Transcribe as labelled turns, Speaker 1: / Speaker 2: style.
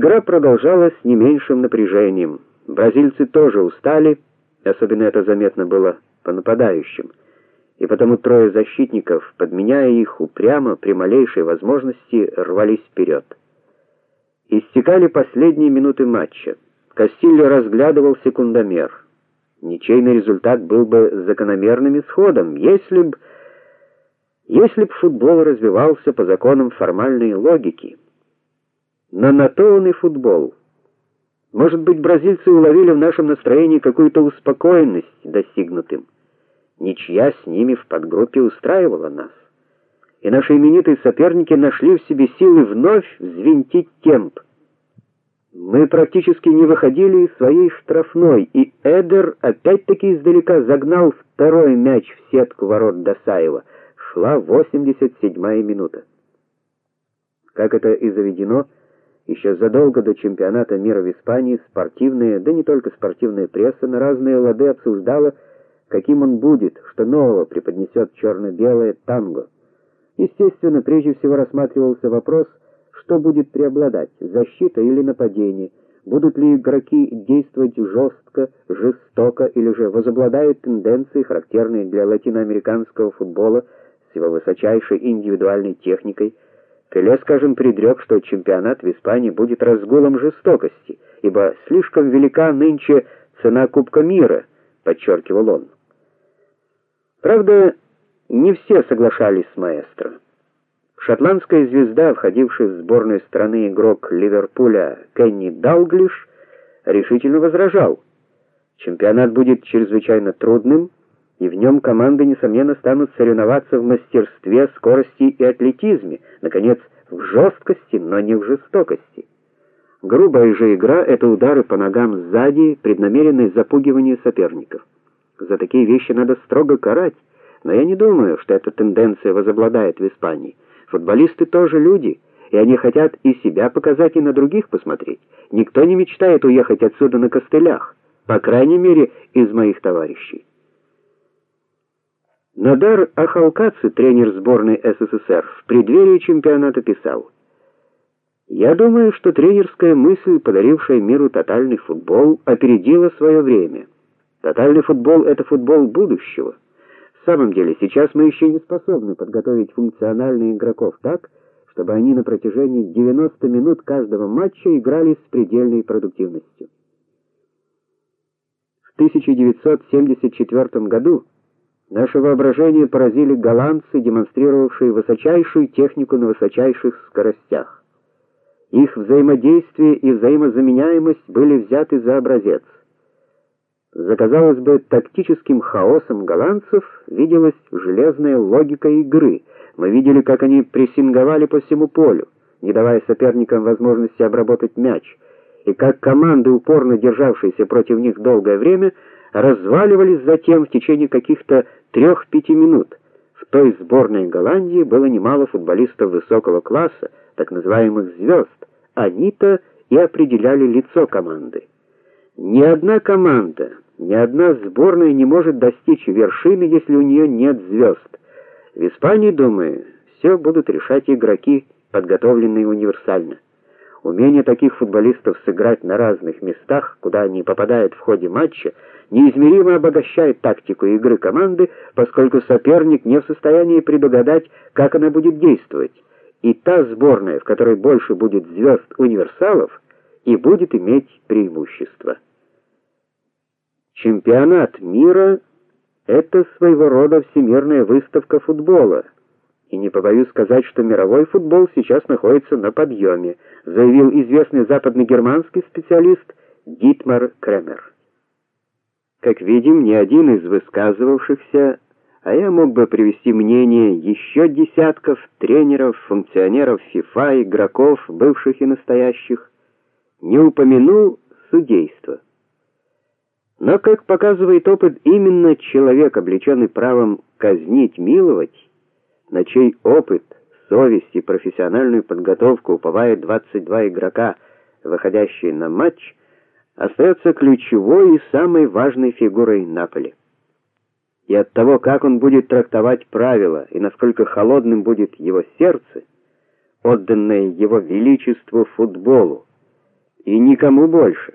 Speaker 1: Игра продолжалась не меньшим напряжением. Бразильцы тоже устали, особенно это заметно было по нападающим. И потому трое защитников, подменяя их упрямо при малейшей возможности, рвались вперед. Истекали последние минуты матча. Кастильо разглядывал секундомер. Ничейный результат был бы закономерным исходом, если б если б футбол развивался по законам формальной логики. Но на то он и футбол. Может быть, бразильцы уловили в нашем настроении какую-то успокоенность достигнутым. Ничья с ними в подгруппе устраивала нас. И наши именитые соперники нашли в себе силы вновь взвинтить темп. Мы практически не выходили из своей штрафной, и Эдер опять-таки издалека загнал второй мяч в сетку ворот Досаева. Шла 87-я минута. Как это и заведено, еще задолго до чемпионата мира в Испании спортивная, да не только спортивная пресса на разные лады обсуждала, каким он будет, что нового преподнесет черно белое танго. Естественно, прежде всего рассматривался вопрос что будет преобладать: защита или нападение? Будут ли игроки действовать жестко, жестоко или же возобладают тенденции, характерные для латиноамериканского футбола с его высочайшей индивидуальной техникой? Пеле, скажем, предрек, что чемпионат в Испании будет разгулом жестокости, ибо слишком велика нынче цена Кубка мира, подчеркивал он. Правда, не все соглашались с маэстро. Шотландская звезда, входивший в сборную страны игрок Ливерпуля Кенни Далглиш, решительно возражал. Чемпионат будет чрезвычайно трудным, и в нем команды несомненно станут соревноваться в мастерстве, скорости и атлетизме, наконец, в жесткости, но не в жестокости. Грубая же игра это удары по ногам сзади, преднамеренное запугивание соперников. За такие вещи надо строго карать, но я не думаю, что эта тенденция возобладает в Испании. Футболисты тоже люди, и они хотят и себя показать, и на других посмотреть. Никто не мечтает уехать отсюда на костылях, по крайней мере, из моих товарищей. Надар Ахалкаци, тренер сборной СССР, в преддверии чемпионата писал: "Я думаю, что тренерская мысль, подарившая миру тотальный футбол, опередила свое время. Тотальный футбол это футбол будущего". В самом деле, сейчас мы еще не способны подготовить функциональных игроков так, чтобы они на протяжении 90 минут каждого матча играли с предельной продуктивностью. В 1974 году наше воображение поразили голландцы, демонстрировавшие высочайшую технику на высочайших скоростях. Их взаимодействие и взаимозаменяемость были взяты за образец. За, казалось бы, тактическим хаосом голландцев виделась железная логика игры. Мы видели, как они прессинговали по всему полю, не давая соперникам возможности обработать мяч, и как команды, упорно державшиеся против них долгое время, разваливались затем в течение каких-то трех-пяти минут. В той сборной Голландии было немало футболистов высокого класса, так называемых звезд. Они-то и определяли лицо команды. Ни одна команда, ни одна сборная не может достичь вершины, если у нее нет звезд. В Испании, думаю, все будут решать игроки, подготовленные универсально. Умение таких футболистов сыграть на разных местах, куда они попадают в ходе матча, неизмеримо обогащает тактику игры команды, поскольку соперник не в состоянии предугадать, как она будет действовать. И та сборная, в которой больше будет звезд универсалов, и будет иметь преимущество. Чемпионат мира это своего рода всемирная выставка футбола. И не побоюсь сказать, что мировой футбол сейчас находится на подъеме, заявил известный западногерманский специалист Дитмар Кремер. Как видим, ни один из высказывавшихся, а я мог бы привести мнение еще десятков тренеров, функционеров ФИФА, игроков, бывших и настоящих, не упомянул судейство. Но, как показывает опыт, именно человек, облеченный правом казнить, миловать, на чей опыт, совесть и профессиональную подготовку уповают 22 игрока, выходящие на матч, остается ключевой и самой важной фигурой Наполи. И от того, как он будет трактовать правила и насколько холодным будет его сердце, отданное его величеству футболу, никому больше.